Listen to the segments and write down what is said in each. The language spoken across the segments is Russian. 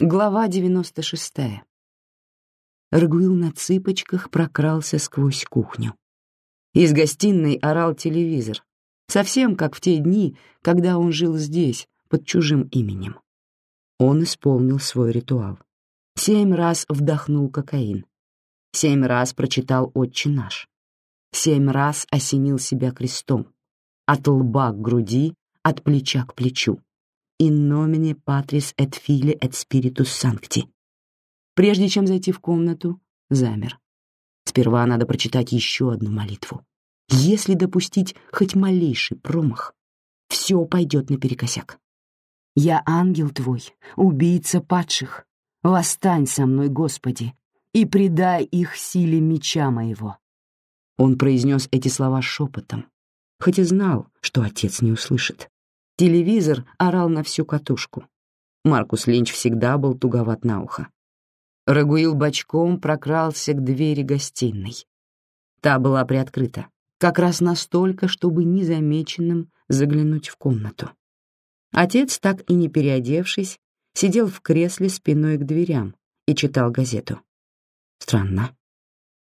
Глава 96. Рагуил на цыпочках прокрался сквозь кухню. Из гостиной орал телевизор, совсем как в те дни, когда он жил здесь, под чужим именем. Он исполнил свой ритуал. Семь раз вдохнул кокаин. Семь раз прочитал «Отче наш». Семь раз осенил себя крестом. От лба к груди, от плеча к плечу in nomine Patris et Filii et Spiritus Sancti. Прежде чем зайти в комнату, замер. Сперва надо прочитать еще одну молитву. Если допустить хоть малейший промах, все пойдет наперекосяк. «Я ангел твой, убийца падших. Восстань со мной, Господи, и предай их силе меча моего». Он произнес эти слова шепотом, хоть и знал, что отец не услышит. Телевизор орал на всю катушку. Маркус Линч всегда был туговат на ухо. Рагуил бочком прокрался к двери гостиной. Та была приоткрыта, как раз настолько, чтобы незамеченным заглянуть в комнату. Отец, так и не переодевшись, сидел в кресле спиной к дверям и читал газету. Странно.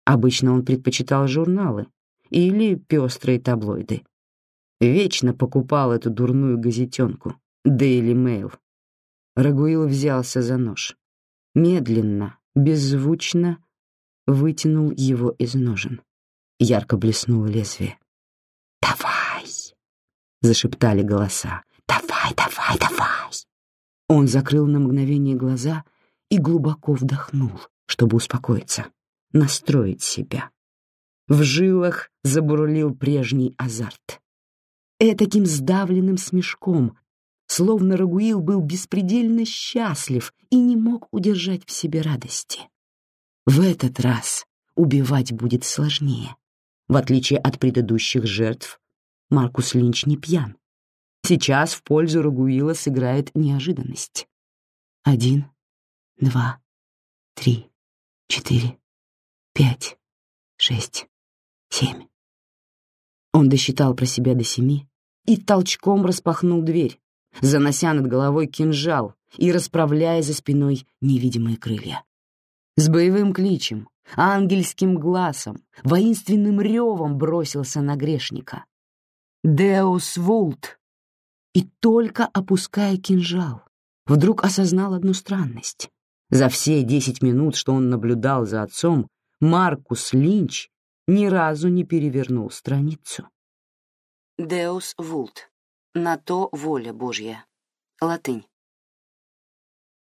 Обычно он предпочитал журналы или пестрые таблоиды. Вечно покупал эту дурную газетенку, Daily Mail. Рагуил взялся за нож. Медленно, беззвучно вытянул его из ножен. Ярко блеснуло лезвие. «Давай!» — зашептали голоса. «Давай, давай, давай!» Он закрыл на мгновение глаза и глубоко вдохнул, чтобы успокоиться, настроить себя. В жилах забурлил прежний азарт этаким сдавленным смешком, словно Рагуил был беспредельно счастлив и не мог удержать в себе радости. В этот раз убивать будет сложнее. В отличие от предыдущих жертв, Маркус Линч не пьян. Сейчас в пользу Рагуила сыграет неожиданность. Один, два, три, четыре, пять, шесть, семь. Он досчитал про себя до семи, и толчком распахнул дверь, занося над головой кинжал и расправляя за спиной невидимые крылья. С боевым кличем, ангельским глазом, воинственным ревом бросился на грешника. «Деус вулт!» И только опуская кинжал, вдруг осознал одну странность. За все десять минут, что он наблюдал за отцом, Маркус Линч ни разу не перевернул страницу. Deus vult. На то воля Божья. Латынь.